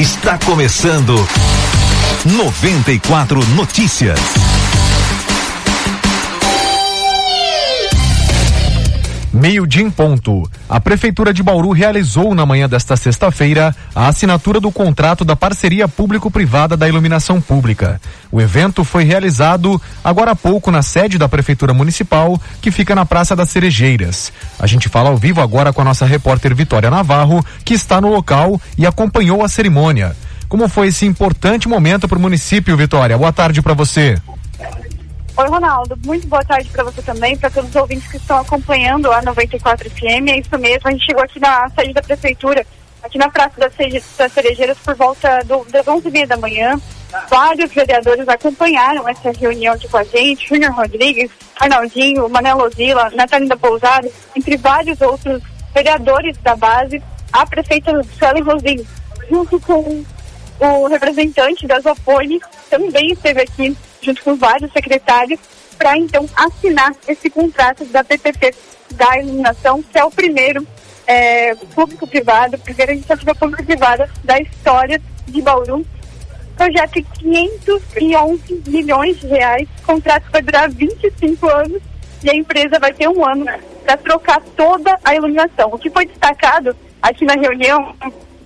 Está começando 94 Notícias. Meio-dia em ponto. A Prefeitura de Bauru realizou na manhã desta sexta-feira a assinatura do contrato da parceria público-privada da iluminação pública. O evento foi realizado agora há pouco na sede da Prefeitura Municipal, que fica na Praça das Cerejeiras. A gente fala ao vivo agora com a nossa repórter Vitória Navarro, que está no local e acompanhou a cerimônia. Como foi esse importante momento para o município, Vitória? Boa tarde para você. Oi, Ronaldo. Muito boa tarde para você também, para todos os ouvintes que estão acompanhando a 94 FM. É isso mesmo, a gente chegou aqui na sede da prefeitura, aqui na Praça das, Cerejeiras, por volta do, das 11h30 da manhã. Vários vereadores acompanharam essa reunião aqui com a gente, Júnior Rodrigues, Arnaldinho, Manel Lozila, Natalina Pousada, entre vários outros vereadores da base, a prefeita Suelen Rosinho, junto com o representante da Zopone, também esteve aqui junto com vários secretários, para então assinar esse contrato da PPP da iluminação, que é o primeiro é, público-privado, primeira iniciativa público-privada da história de Bauru. Projeto de 511 milhões de reais, contrato vai durar 25 anos e a empresa vai ter um ano para trocar toda a iluminação. O que foi destacado aqui na reunião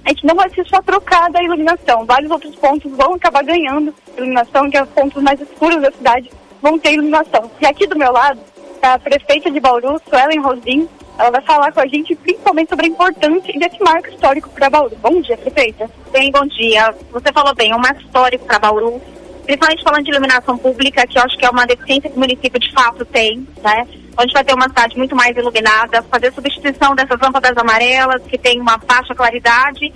é que não vai ser só trocada a iluminação. Vários outros pontos vão acabar ganhando iluminação, que é os pontos mais escuros da cidade vão ter iluminação. E aqui do meu lado, a prefeita de Bauru, Suelen Rosim, ela vai falar com a gente principalmente sobre a importância desse marco histórico para Bauru. Bom dia, prefeita. Bem, bom dia. Você falou bem, é um marco histórico para Bauru, principalmente falando de iluminação pública, que eu acho que é uma deficiência que o município de fato tem, né? Gente vai ter uma cidade muito mais iluminada, fazer substituição dessas lâmpadas amarelas, que tem uma baixa claridade,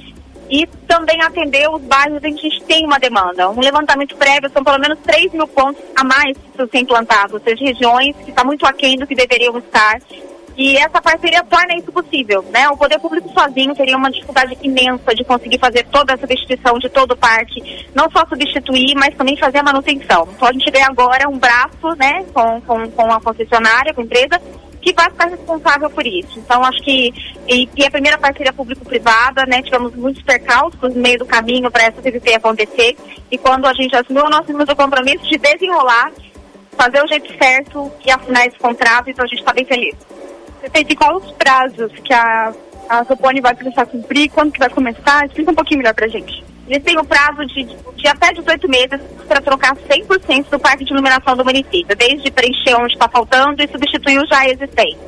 e também atender os bairros em que a gente tem uma demanda. Um levantamento prévio são pelo menos 3 mil pontos a mais que ser implantados, ou seja, regiões que está muito aquém do que deveriam estar. E essa parceria torna isso possível, né? O poder público sozinho teria uma dificuldade imensa de conseguir fazer toda a substituição de todo o parque, não só substituir, mas também fazer a manutenção. Então a gente vê agora um braço, né, com, com, com a concessionária, com a empresa, que vai ficar responsável por isso. Então, acho que e, e a primeira parceria público-privada, né, tivemos muitos percalços no meio do caminho para essa CVP acontecer. E quando a gente assinou, nós temos o compromisso de desenrolar, fazer o jeito certo e assinar esse contrato, então a gente está bem feliz. Prefeito, e quais os prazos que a, a Sopone vai precisar cumprir? Quando que vai começar? Explica um pouquinho melhor para a gente. Eles têm o prazo de, de até 18 meses para trocar 100% do parque de iluminação do município, desde preencher onde está faltando e substituir o já existente.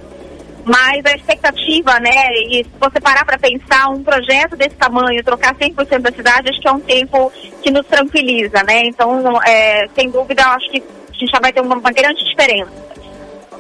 Mas a expectativa, né, e se você parar para pensar, um projeto desse tamanho, trocar 100% da cidade, acho que é um tempo que nos tranquiliza, né? Então, é, sem dúvida, acho que a gente já vai ter uma, uma grande diferença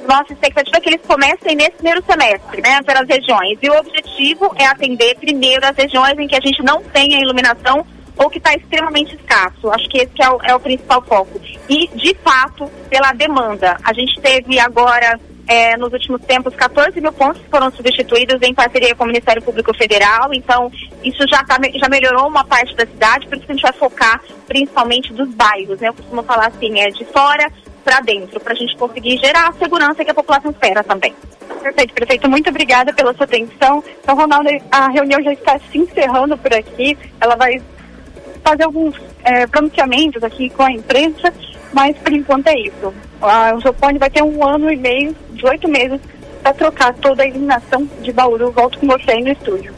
nossa expectativa é que eles comecem nesse primeiro semestre, né, pelas regiões. E o objetivo é atender primeiro as regiões em que a gente não tem a iluminação ou que está extremamente escasso. Acho que esse é, o, é o principal foco. E, de fato, pela demanda. A gente teve agora é, nos últimos tempos 14 mil pontos que foram substituídos em parceria com o Ministério Público Federal, então isso já, tá, já melhorou uma parte da cidade, por isso que a gente vai focar principalmente dos bairros, né? Eu costumo falar assim, é de fora para dentro, para a gente conseguir gerar a segurança que a população espera também. Perfeito, prefeito. Muito obrigada pela sua atenção. Então, Ronaldo, a reunião já está se encerrando por aqui. Ela vai fazer alguns é, pronunciamentos aqui com a imprensa, mas por enquanto é isso. o Jopone vai ter um ano e meio, de oito meses, para trocar toda a iluminação de Bauru. Volto com você aí no estúdio.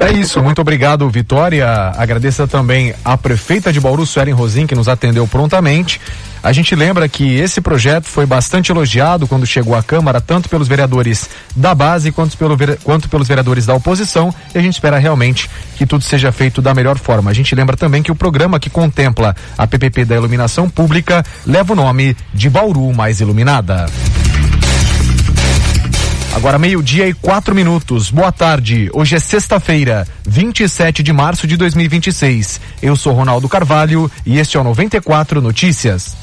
É isso, muito obrigado, Vitória. Agradeço também a prefeita de Bauru, Suelen Rosim, que nos atendeu prontamente. A gente lembra que esse projeto foi bastante elogiado quando chegou à Câmara, tanto pelos vereadores da base quanto, pelo, quanto pelos vereadores da oposição, e a gente espera realmente que tudo seja feito da melhor forma. A gente lembra também que o programa que contempla a PPP da iluminação pública leva o nome de Bauru Mais Iluminada. Agora meio-dia e quatro minutos. Boa tarde. Hoje é sexta-feira, 27 de março de 2026. Eu sou Ronaldo Carvalho e este é o 94 Notícias.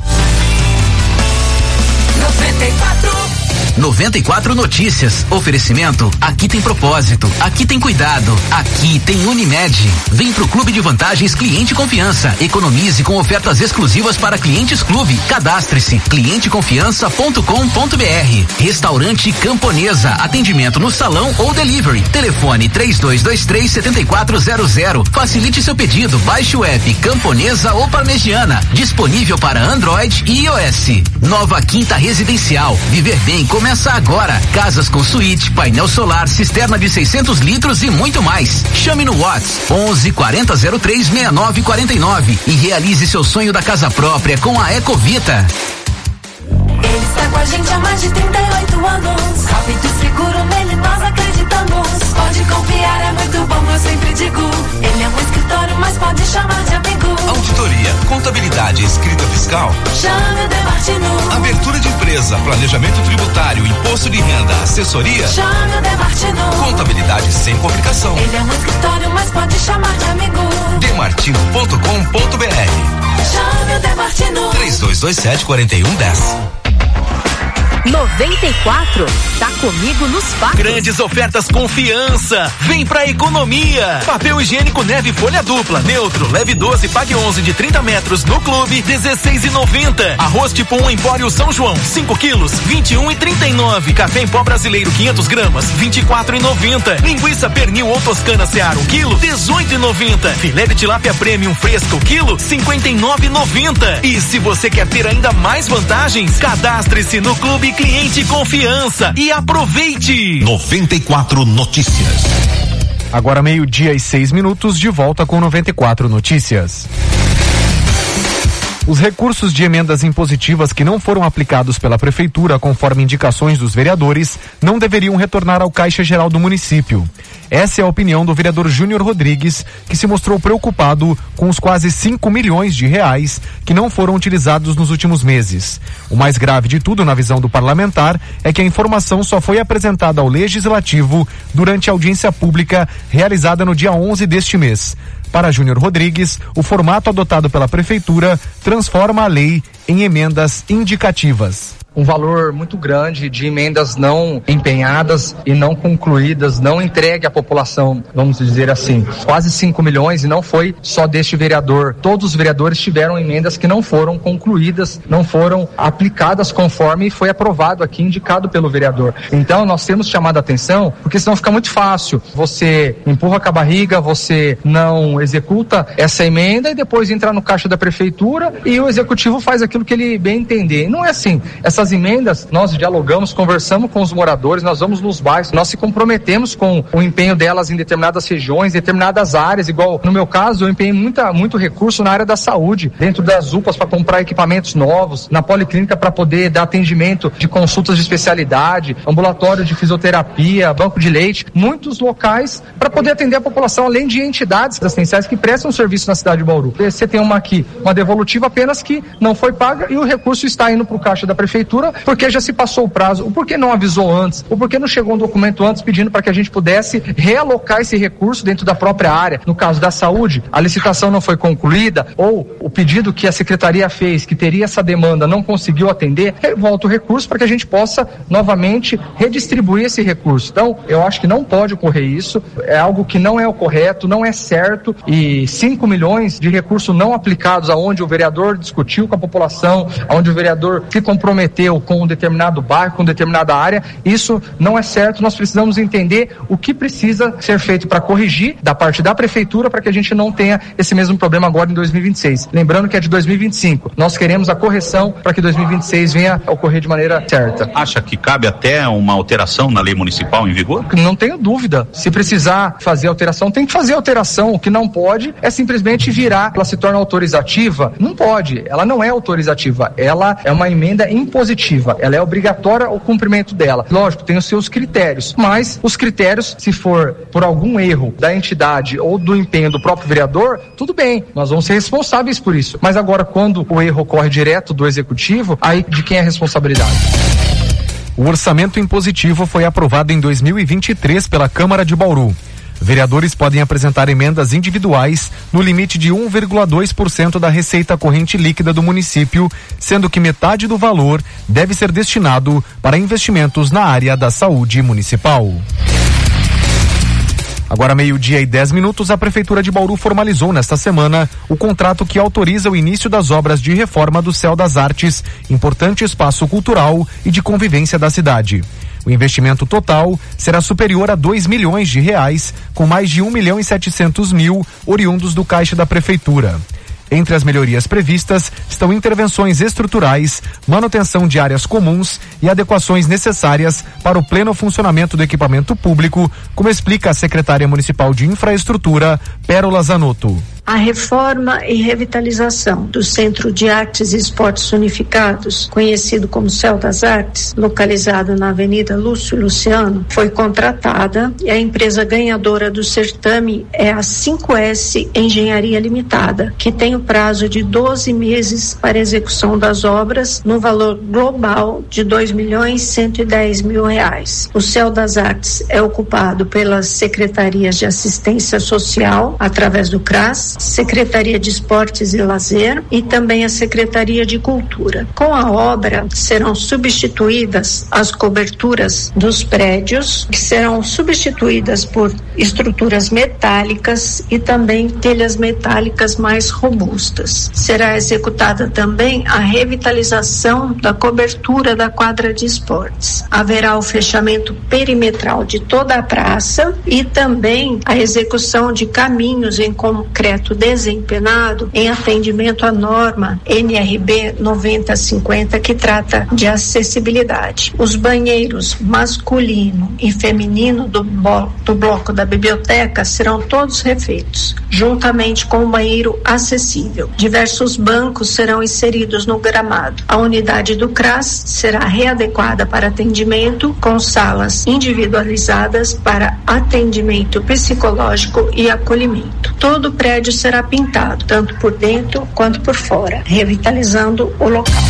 94 94 Notícias. Oferecimento. Aqui tem propósito. Aqui tem cuidado. Aqui tem Unimed. Vem pro Clube de Vantagens Cliente Confiança. Economize com ofertas exclusivas para clientes clube. Cadastre-se. clienteconfiança.com.br. Restaurante Camponesa. Atendimento no salão ou delivery. Telefone 3223 7400. Facilite seu pedido. Baixe o app Camponesa ou Parmegiana. Disponível para Android e iOS. Nova Quinta Residencial. Viver bem começa agora. Casas com suíte, painel solar, cisterna de 600 litros e muito mais. Chame no Whats 11 40 03 69 49 e realize seu sonho da casa própria com a Ecovita. Está com a gente há mais de 38 anos. Rápido seguro, nele nós Pode confiar, é muito bom, eu sempre digo. Ele é um escritório, mas pode chamar de amigo. Auditoria, contabilidade, escrita fiscal. Chame o Demartino. Abertura de empresa, planejamento tributário, imposto de renda, assessoria. Chame o Demartino. Contabilidade sem complicação. Ele é um escritório, mas pode chamar de amigo. Demartino.com.br Chame o Demartino. 3227 4110 94 tá comigo nos fatos. Grandes ofertas confiança. Vem pra economia. Papel higiênico neve folha dupla, neutro, leve 12, pague 11 de 30 metros no clube, 16 e 90. Arroz tipo 1 um, Empório São João, 5 quilos, 21 e 39. Café em pó brasileiro 500 gramas, 24 e 90. Linguiça pernil ou toscana Seara 1 um quilo, 18 e 90. Filé de tilápia premium fresco quilo, 59 e 90. E se você quer ter ainda mais vantagens, cadastre-se no clube Cliente Confiança e aproveite. 94 Notícias. Agora meio-dia e seis minutos, de volta com 94 Notícias. Os recursos de emendas impositivas que não foram aplicados pela Prefeitura, conforme indicações dos vereadores, não deveriam retornar ao Caixa Geral do município. Essa é a opinião do vereador Júnior Rodrigues, que se mostrou preocupado com os quase 5 milhões de reais que não foram utilizados nos últimos meses. O mais grave de tudo, na visão do parlamentar, é que a informação só foi apresentada ao Legislativo durante a audiência pública realizada no dia 11 deste mês. Para Júnior Rodrigues, o formato adotado pela Prefeitura transforma a lei em emendas indicativas um valor muito grande de emendas não empenhadas e não concluídas, não entregue à população, vamos dizer assim. Quase 5 milhões e não foi só deste vereador. Todos os vereadores tiveram emendas que não foram concluídas, não foram aplicadas conforme foi aprovado aqui, indicado pelo vereador. Então nós temos chamado a atenção, porque senão fica muito fácil. Você empurra com a barriga, você não executa essa emenda e depois entra no caixa da prefeitura e o executivo faz aquilo que ele bem entender. Não é assim. Essa essas emendas, nós dialogamos, conversamos com os moradores, nós vamos nos bairros, nós se comprometemos com o empenho delas em determinadas regiões, determinadas áreas, igual no meu caso, eu empenhei muita, muito recurso na área da saúde, dentro das UPAs para comprar equipamentos novos, na policlínica para poder dar atendimento de consultas de especialidade, ambulatório de fisioterapia, banco de leite, muitos locais para poder atender a população, além de entidades assistenciais que prestam serviço na cidade de Bauru. Você tem uma aqui, uma devolutiva apenas que não foi paga e o recurso está indo para o caixa da prefeitura prefeitura porque já se passou o prazo, o porquê não avisou antes, o porquê não chegou um documento antes pedindo para que a gente pudesse realocar esse recurso dentro da própria área. No caso da saúde, a licitação não foi concluída ou o pedido que a secretaria fez, que teria essa demanda, não conseguiu atender, volta o recurso para que a gente possa novamente redistribuir esse recurso. Então, eu acho que não pode ocorrer isso, é algo que não é o correto, não é certo e 5 milhões de recursos não aplicados aonde o vereador discutiu com a população, aonde o vereador se comprometeu com um determinado bairro, com determinada área. Isso não é certo. Nós precisamos entender o que precisa ser feito para corrigir da parte da prefeitura para que a gente não tenha esse mesmo problema agora em 2026. Lembrando que é de 2025. Nós queremos a correção para que 2026 venha a ocorrer de maneira certa. Acha que cabe até uma alteração na lei municipal em vigor? Não tenho dúvida. Se precisar fazer alteração, tem que fazer alteração. O que não pode é simplesmente virar. Ela se torna autorizativa? Não pode. Ela não é autorizativa. Ela é uma emenda impositiva positiva, ela é obrigatória o cumprimento dela. Lógico, tem os seus critérios, mas os critérios, se for por algum erro da entidade ou do empenho do próprio vereador, tudo bem, nós vamos ser responsáveis por isso. Mas agora, quando o erro ocorre direto do executivo, aí de quem é a responsabilidade? O orçamento impositivo foi aprovado em 2023 pela Câmara de Bauru. Vereadores podem apresentar emendas individuais no limite de 1,2% da receita corrente líquida do município, sendo que metade do valor deve ser destinado para investimentos na área da saúde municipal. Agora, meio-dia e 10 minutos, a Prefeitura de Bauru formalizou nesta semana o contrato que autoriza o início das obras de reforma do Céu das Artes, importante espaço cultural e de convivência da cidade. O investimento total será superior a 2 milhões de reais, com mais de 1 milhão e 700 mil oriundos do caixa da Prefeitura. Entre as melhorias previstas estão intervenções estruturais, manutenção de áreas comuns e adequações necessárias para o pleno funcionamento do equipamento público, como explica a secretária municipal de Infraestrutura, Pérola Zanotto a reforma e revitalização do Centro de Artes e Esportes Unificados, conhecido como Céu das Artes, localizado na Avenida Lúcio Luciano, foi contratada e a empresa ganhadora do certame é a 5S Engenharia Limitada, que tem o prazo de 12 meses para execução das obras no valor global de 2 milhões 110 mil reais. O Céu das Artes é ocupado pelas secretarias de assistência social através do CRAS, Secretaria de Esportes e Lazer e também a Secretaria de Cultura. Com a obra serão substituídas as coberturas dos prédios, que serão substituídas por estruturas metálicas e também telhas metálicas mais robustas. Será executada também a revitalização da cobertura da quadra de esportes. Haverá o fechamento perimetral de toda a praça e também a execução de caminhos em concreto desempenado em atendimento à norma NRB 9050 que trata de acessibilidade. Os banheiros masculino e feminino do, do bloco da biblioteca serão todos refeitos, juntamente com o banheiro acessível. Diversos bancos serão inseridos no gramado. A unidade do CRAS será readequada para atendimento com salas individualizadas para atendimento psicológico e acolhimento. Todo o prédio será pintado, tanto por dentro quanto por fora, revitalizando o local.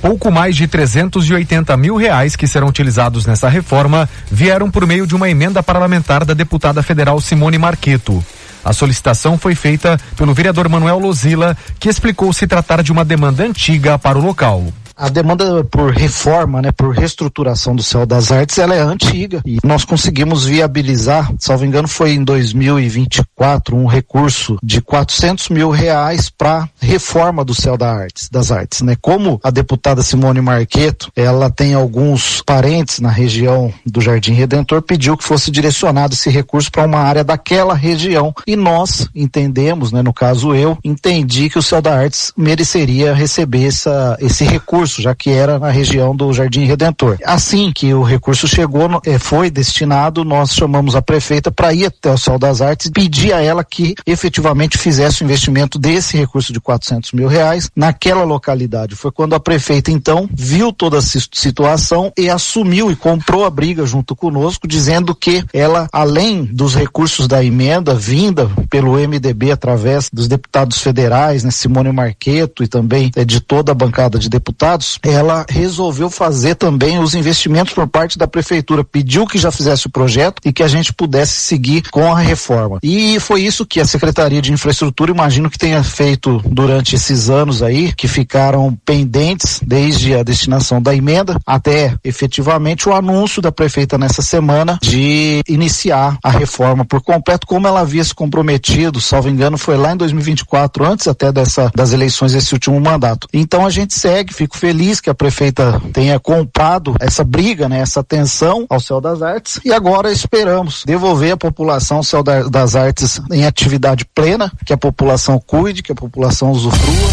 Pouco mais de 380 mil reais que serão utilizados nessa reforma vieram por meio de uma emenda parlamentar da deputada federal Simone Marqueto. A solicitação foi feita pelo vereador Manuel Lozila, que explicou se tratar de uma demanda antiga para o local a demanda por reforma, né, por reestruturação do Céu das Artes, ela é antiga. E nós conseguimos viabilizar, salvo engano, foi em 2024 um recurso de 400 mil reais para reforma do Céu das Artes, das Artes, né? Como a deputada Simone Marqueto, ela tem alguns parentes na região do Jardim Redentor, pediu que fosse direcionado esse recurso para uma área daquela região. E nós entendemos, né, no caso eu, entendi que o Céu das Artes mereceria receber essa, esse recurso recurso, já que era na região do Jardim Redentor. Assim que o recurso chegou, eh, foi destinado, nós chamamos a prefeita para ir até o Sol das Artes pedir a ela que efetivamente fizesse o investimento desse recurso de 400 mil reais naquela localidade. Foi quando a prefeita então viu toda a situação e assumiu e comprou a briga junto conosco, dizendo que ela, além dos recursos da emenda vinda pelo MDB através dos deputados federais, né, Simone Marqueto e também é, de toda a bancada de deputados, ela resolveu fazer também os investimentos por parte da prefeitura, pediu que já fizesse o projeto e que a gente pudesse seguir com a reforma. E foi isso que a Secretaria de Infraestrutura, imagino que tenha feito durante esses anos aí, que ficaram pendentes desde a destinação da emenda até efetivamente o anúncio da prefeita nessa semana de iniciar a reforma por completo, como ela havia se comprometido, salvo engano, foi lá em 2024, antes até dessa das eleições desse último mandato. Então a gente segue, fico feliz que a prefeita tenha comprado essa briga, né, essa atenção ao Céu das Artes e agora esperamos devolver a população ao Céu das Artes em atividade plena, que a população cuide, que a população usufrua.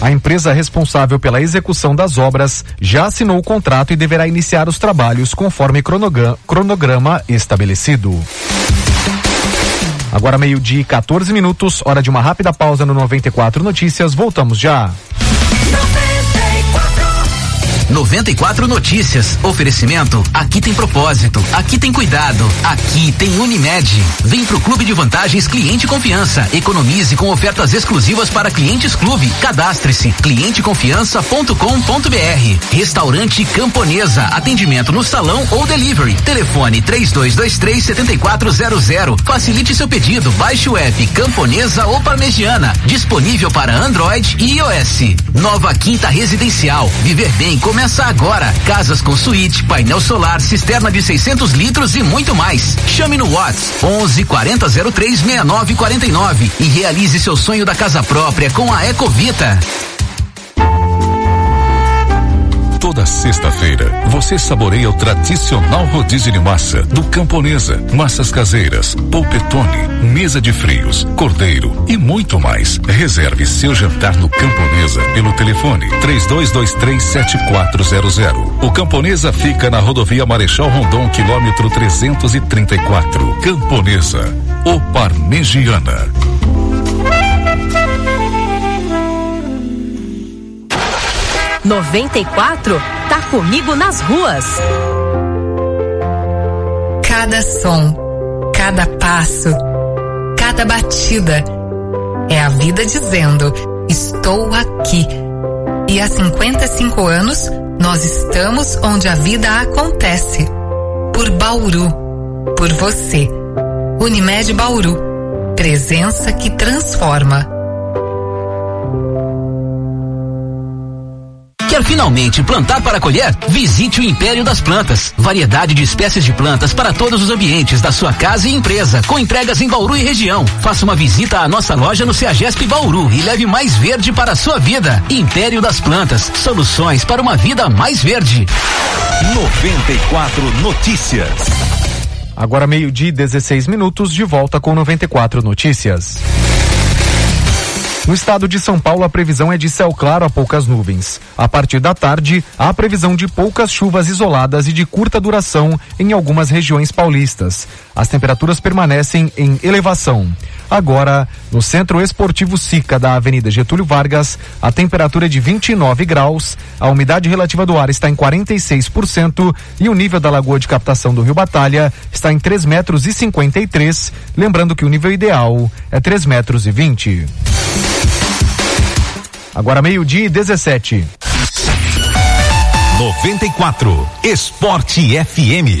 A empresa responsável pela execução das obras já assinou o contrato e deverá iniciar os trabalhos conforme cronograma estabelecido. Agora meio-dia e 14 minutos, hora de uma rápida pausa no 94 Notícias. Voltamos já. 94 Notícias. Oferecimento. Aqui tem propósito. Aqui tem cuidado. Aqui tem Unimed. Vem pro Clube de Vantagens Cliente Confiança. Economize com ofertas exclusivas para clientes clube. Cadastre-se. clienteconfiança.com.br. Restaurante Camponesa. Atendimento no salão ou delivery. Telefone 3223 7400. Facilite seu pedido. Baixe o app Camponesa ou Parmegiana. Disponível para Android e iOS. Nova Quinta Residencial. Viver bem começa agora. Casas com suíte, painel solar, cisterna de 600 litros e muito mais. Chame no Whats 11 40 03 69 49 e realize seu sonho da casa própria com a Ecovita. Toda sexta-feira, você saboreia o tradicional rodízio de massa do Camponesa, massas caseiras, polpetone, mesa de frios, cordeiro e muito mais. Reserve seu jantar no Camponesa pelo telefone 32237400. O Camponesa fica na rodovia Marechal Rondon, quilômetro 334. Camponesa, o Parmegiana. 94 tá comigo nas ruas. Cada som, cada passo, cada batida é a vida dizendo: Estou aqui. E há 55 anos, nós estamos onde a vida acontece. Por Bauru. Por você. Unimed Bauru. Presença que transforma. Quer finalmente plantar para colher? Visite o Império das Plantas. Variedade de espécies de plantas para todos os ambientes da sua casa e empresa, com entregas em Bauru e região. Faça uma visita à nossa loja no Ceagesp Bauru e leve mais verde para a sua vida. Império das Plantas, soluções para uma vida mais verde. 94 Notícias. Agora meio-dia e 16 minutos, de volta com 94 Notícias. No estado de São Paulo, a previsão é de céu claro a poucas nuvens. A partir da tarde, há previsão de poucas chuvas isoladas e de curta duração em algumas regiões paulistas. As temperaturas permanecem em elevação. Agora, no Centro Esportivo Sica da Avenida Getúlio Vargas, a temperatura é de 29 graus, a umidade relativa do ar está em 46% e o nível da lagoa de captação do Rio Batalha está em 3 metros e 53, lembrando que o nível ideal é 3 metros e 20. Agora meio-dia e 17. 94 Esporte FM.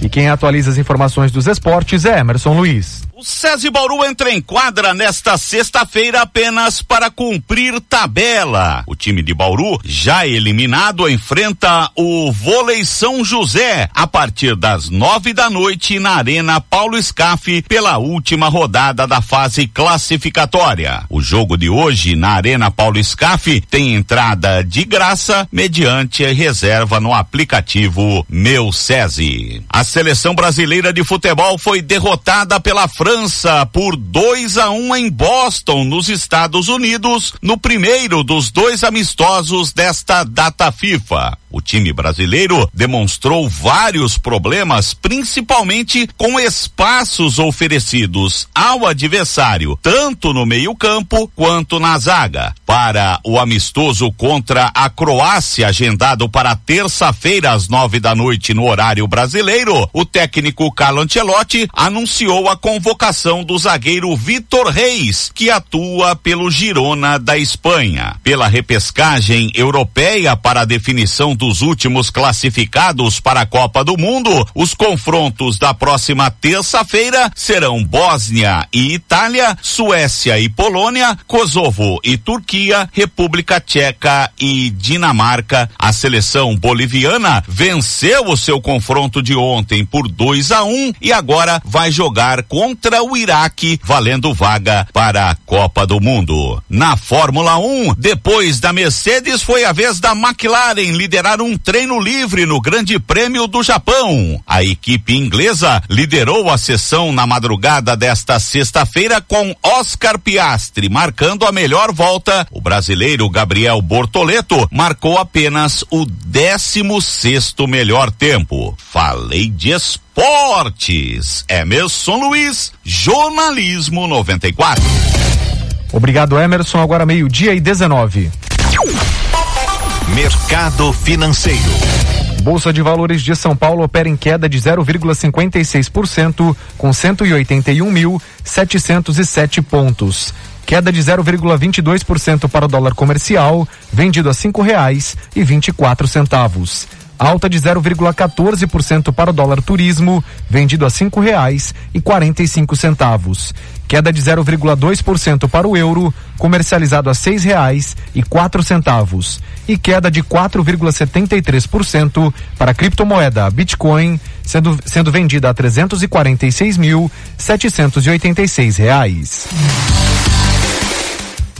E quem atualiza as informações dos esportes é Emerson Luiz. O César Bauru entra em quadra nesta sexta-feira apenas para cumprir tabela. O time de Bauru, já eliminado, enfrenta o Vôlei São José a partir das nove da noite na Arena Paulo Scaff pela última rodada da fase classificatória. O jogo de hoje na Arena Paulo Scaff tem entrada de graça mediante reserva no aplicativo Meu SESI. A seleção brasileira de futebol foi derrotada pela França França por 2 a 1 um em Boston, nos Estados Unidos, no primeiro dos dois amistosos desta data FIFA. O time brasileiro demonstrou vários problemas, principalmente com espaços oferecidos ao adversário, tanto no meio-campo quanto na zaga. Para o amistoso contra a Croácia, agendado para terça-feira às nove da noite no horário brasileiro, o técnico Carlo Ancelotti anunciou a convocação do zagueiro Vitor Reis, que atua pelo Girona da Espanha. Pela repescagem europeia para a definição dos últimos classificados para a Copa do Mundo, os confrontos da próxima terça-feira serão Bósnia e Itália, Suécia e Polônia, Kosovo e Turquia, República Tcheca e Dinamarca. A seleção boliviana venceu o seu confronto de ontem por 2 a 1 um, e agora vai jogar contra o Iraque, valendo vaga para a Copa do Mundo. Na Fórmula 1, depois da Mercedes, foi a vez da McLaren liderar um treino livre no Grande Prêmio do Japão. A equipe inglesa liderou a sessão na madrugada desta sexta-feira com Oscar Piastri marcando a melhor volta. O brasileiro Gabriel Bortoleto marcou apenas o 16 sexto melhor tempo. Falei de esportes. Emerson Luiz, jornalismo 94. Obrigado, Emerson. Agora meio-dia e 19. Mercado Financeiro. Bolsa de Valores de São Paulo opera em queda de 0,56%, com 181.707 pontos. Queda de 0,22% para o dólar comercial, vendido a cinco reais e vinte e quatro centavos. Alta de 0,14% para o dólar turismo, vendido a cinco reais e quarenta e cinco centavos. Queda de 0,2% para o euro, comercializado a seis reais e quatro centavos. E queda de 4,73% para a criptomoeda Bitcoin, sendo, sendo vendida a trezentos e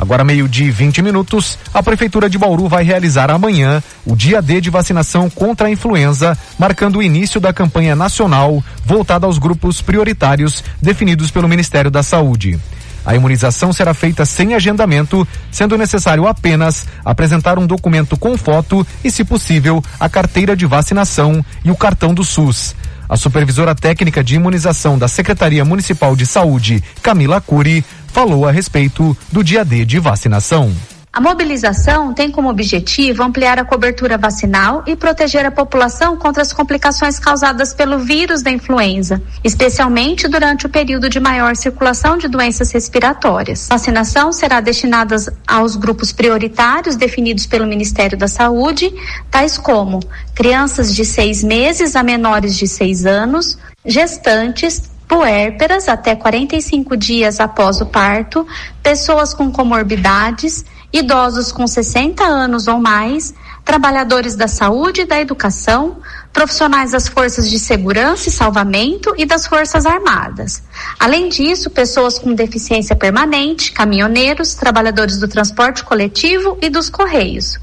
Agora, meio-dia e 20 minutos, a Prefeitura de Bauru vai realizar amanhã o dia D de vacinação contra a influenza, marcando o início da campanha nacional voltada aos grupos prioritários definidos pelo Ministério da Saúde. A imunização será feita sem agendamento, sendo necessário apenas apresentar um documento com foto e, se possível, a carteira de vacinação e o cartão do SUS. A supervisora técnica de imunização da Secretaria Municipal de Saúde, Camila Curi, falou a respeito do dia D de vacinação. A mobilização tem como objetivo ampliar a cobertura vacinal e proteger a população contra as complicações causadas pelo vírus da influenza, especialmente durante o período de maior circulação de doenças respiratórias. A vacinação será destinada aos grupos prioritários definidos pelo Ministério da Saúde, tais como crianças de seis meses a menores de seis anos, gestantes, puérperas até 45 dias após o parto, pessoas com comorbidades, idosos com 60 anos ou mais, trabalhadores da saúde e da educação, profissionais das forças de segurança e salvamento e das forças armadas. Além disso, pessoas com deficiência permanente, caminhoneiros, trabalhadores do transporte coletivo e dos correios.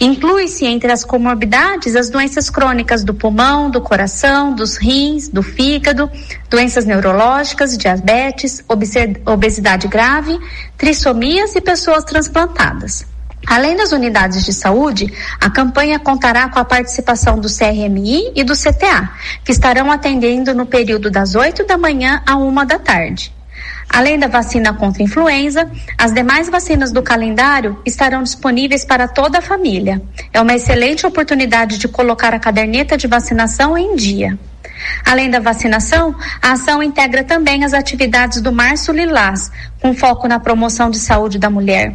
Inclui-se entre as comorbidades as doenças crônicas do pulmão, do coração, dos rins, do fígado, doenças neurológicas, diabetes, obesidade grave, trissomias e pessoas transplantadas. Além das unidades de saúde, a campanha contará com a participação do CRMI e do CTA, que estarão atendendo no período das 8 da manhã à uma da tarde. Além da vacina contra a influenza, as demais vacinas do calendário estarão disponíveis para toda a família. É uma excelente oportunidade de colocar a caderneta de vacinação em dia. Além da vacinação, a ação integra também as atividades do Março Lilás, com foco na promoção de saúde da mulher.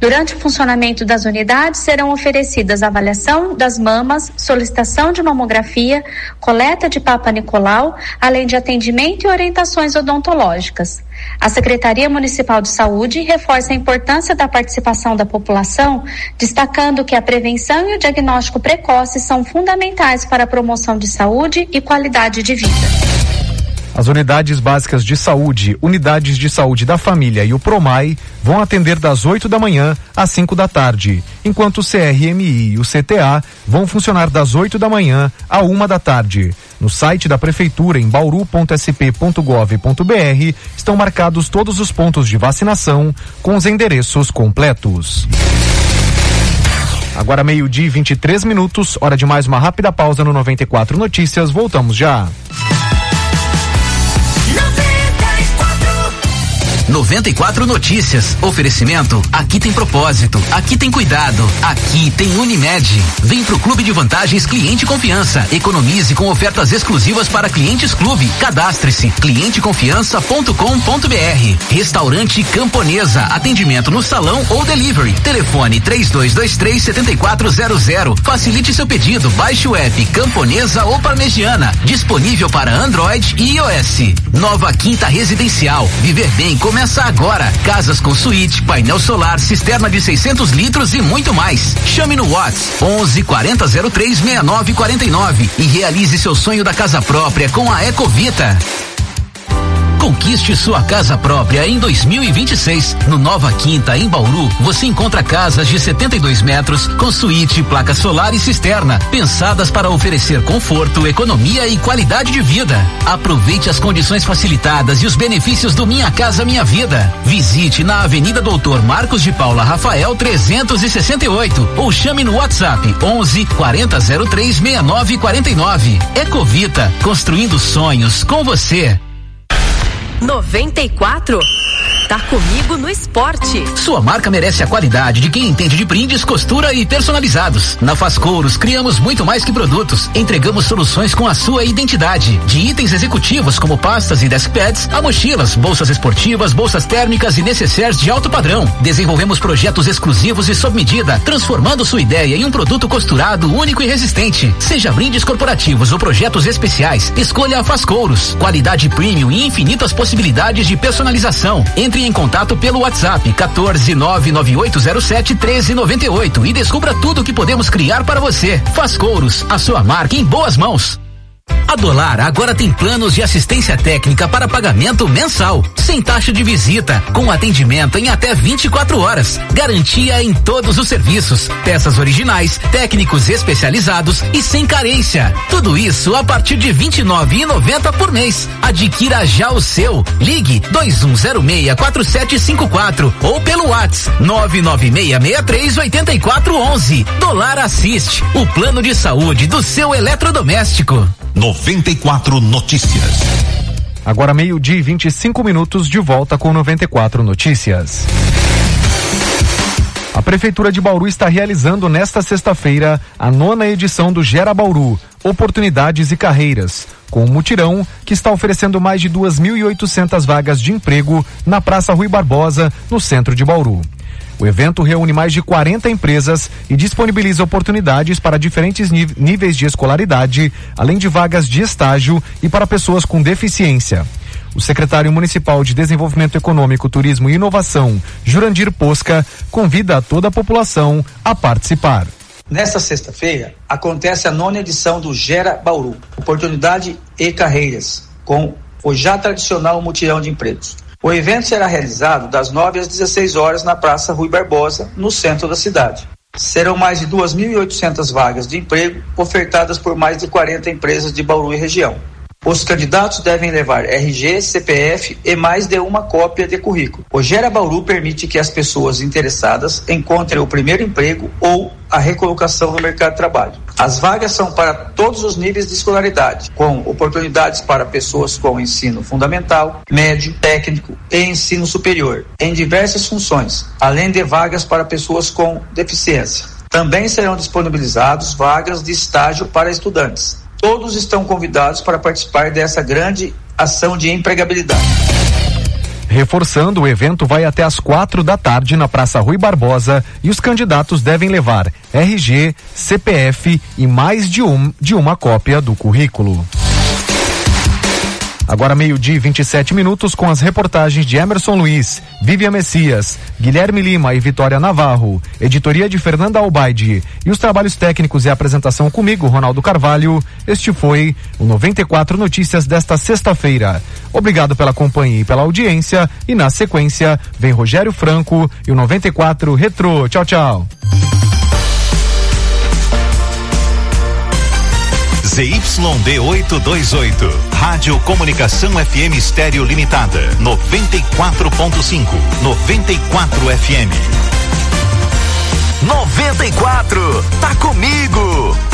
Durante o funcionamento das unidades, serão oferecidas avaliação das mamas, solicitação de mamografia, coleta de Papa Nicolau, além de atendimento e orientações odontológicas. A Secretaria Municipal de Saúde reforça a importância da participação da população, destacando que a prevenção e o diagnóstico precoce são fundamentais para a promoção de saúde e qualidade de vida. As unidades básicas de saúde, unidades de saúde da família e o PROMAI vão atender das 8 da manhã às 5 da tarde, enquanto o CRMI e o CTA vão funcionar das 8 da manhã à 1 da tarde. No site da Prefeitura, em bauru.sp.gov.br, estão marcados todos os pontos de vacinação com os endereços completos. Agora meio-dia e 23 minutos, hora de mais uma rápida pausa no 94 Notícias. Voltamos já. 94 Notícias. Oferecimento. Aqui tem propósito. Aqui tem cuidado. Aqui tem Unimed. Vem pro Clube de Vantagens Cliente Confiança. Economize com ofertas exclusivas para clientes clube. Cadastre-se. clienteconfiança.com.br. Restaurante Camponesa. Atendimento no salão ou delivery. Telefone 3223 7400. Facilite seu pedido. Baixe o app Camponesa ou Parmegiana. Disponível para Android e iOS. Nova Quinta Residencial. Viver bem começa Começa agora. Casas com suíte, painel solar, cisterna de 600 litros e muito mais. Chame no Whats 11 40 03 69 49 e realize seu sonho da casa própria com a Ecovita. Conquiste sua casa própria em 2026. No Nova Quinta, em Bauru, você encontra casas de 72 metros com suíte, placa solar e cisterna, pensadas para oferecer conforto, economia e qualidade de vida. Aproveite as condições facilitadas e os benefícios do Minha Casa Minha Vida. Visite na Avenida Doutor Marcos de Paula Rafael 368 ou chame no WhatsApp 11 40 03 69 49. Ecovita, construindo sonhos com você. 94 Tá comigo no esporte. Sua marca merece a qualidade de quem entende de brindes, costura e personalizados. Na Fascouros, criamos muito mais que produtos. Entregamos soluções com a sua identidade. De itens executivos como pastas e deskpads, a mochilas, bolsas esportivas, bolsas térmicas e necessaires de alto padrão. Desenvolvemos projetos exclusivos e sob medida, transformando sua ideia em um produto costurado único e resistente. Seja brindes corporativos ou projetos especiais, escolha a Fascouros. Qualidade premium e infinitas possibilidades de personalização. Entre em contato pelo WhatsApp 14 99807 1398 e descubra tudo o que podemos criar para você. Fascouros, a sua marca em boas mãos. A Dolar agora tem planos de assistência técnica para pagamento mensal, sem taxa de visita, com atendimento em até 24 horas, garantia em todos os serviços, peças originais, técnicos especializados e sem carência. Tudo isso a partir de R$ 29,90 por mês. Adquira já o seu. Ligue 21064754 ou pelo WhatsApp 996638411. Dolar Assiste, o plano de saúde do seu eletrodoméstico. 94 Notícias. Agora meio-dia e 25 minutos de volta com 94 Notícias. A Prefeitura de Bauru está realizando nesta sexta-feira a nona edição do Gera Bauru Oportunidades e Carreiras, com um mutirão que está oferecendo mais de 2.800 vagas de emprego na Praça Rui Barbosa, no centro de Bauru. O evento reúne mais de 40 empresas e disponibiliza oportunidades para diferentes níveis de escolaridade, além de vagas de estágio e para pessoas com deficiência. O secretário municipal de Desenvolvimento Econômico, Turismo e Inovação, Jurandir Posca, convida toda a população a participar. Nesta sexta-feira, acontece a nona edição do Gera Bauru, Oportunidade e Carreiras, com o já tradicional mutirão de empregos. O evento será realizado das 9 às 16 horas na Praça Rui Barbosa, no centro da cidade. Serão mais de 2.800 vagas de emprego ofertadas por mais de 40 empresas de Bauru e região. Os candidatos devem levar RG, CPF e mais de uma cópia de currículo. O Gera Bauru permite que as pessoas interessadas encontrem o primeiro emprego ou a recolocação no mercado de trabalho. As vagas são para todos os níveis de escolaridade, com oportunidades para pessoas com ensino fundamental, médio, técnico e ensino superior, em diversas funções, além de vagas para pessoas com deficiência. Também serão disponibilizados vagas de estágio para estudantes. Todos estão convidados para participar dessa grande ação de empregabilidade. Reforçando, o evento vai até às quatro da tarde na Praça Rui Barbosa e os candidatos devem levar RG, CPF e mais de, um, de uma cópia do currículo. Agora meio-dia e 27 minutos com as reportagens de Emerson Luiz, Vivian Messias, Guilherme Lima e Vitória Navarro, editoria de Fernanda Albaide e os trabalhos técnicos e apresentação comigo, Ronaldo Carvalho. Este foi o 94 Notícias desta sexta-feira. Obrigado pela companhia e pela audiência e na sequência vem Rogério Franco e o 94 Retro. Tchau, tchau. ZYD 828. Rádio Comunicação FM Estéreo Limitada. 94.5. 94 FM. 94. Tá comigo. 94.